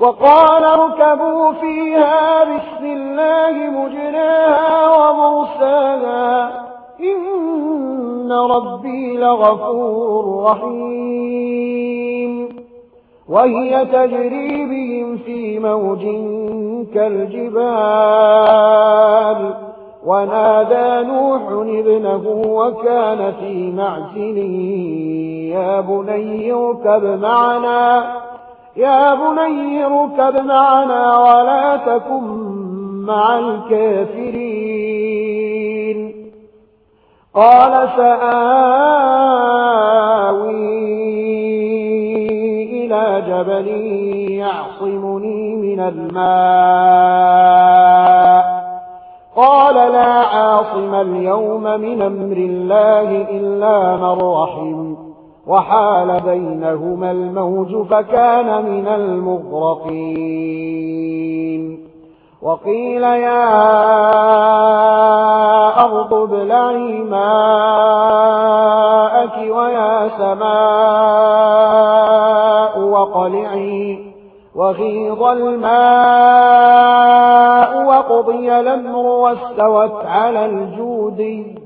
وقال اركبوا فيها بسم الله مجناها ومرساها. إن ربي لغفور رحيم. وهي تجري بهم في موج كالجبال. ونادى نوح ابنه وكان في معزله يا بني اركب معنا. يا بني ركب معنا ولا تكن مع الكافرين. قال سآوي إلى جبل يعصمني من الماء. قال لا عاصم اليوم من أمر الله إلا من رحم. وحال بينهما الموج فكان من المغرقين. وقيل يا أرض بلعي ماءك ويا سماء وقلعي وغيظ الماء وقضي الأمر واستوت على الجودي.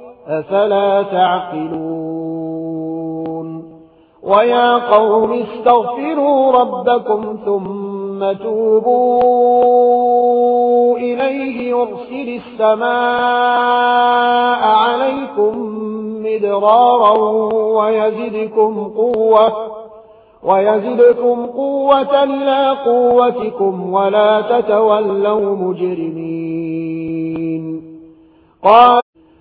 أفلا تعقلون ويا قوم استغفروا ربكم ثم توبوا إليه يرسل السماء عليكم مدرارا ويزدكم قوة ويزدكم قوة لا قوتكم ولا تتولوا مجرمين قال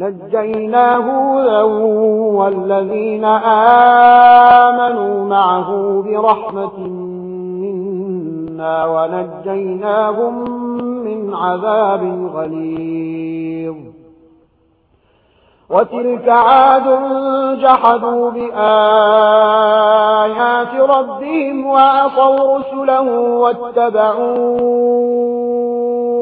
نجيناه والذين آمنوا معه برحمة منا ونجيناهم من عذاب غليظ. وتلك عاد جحدوا بآيات ربهم وعصوا رسله واتبعوا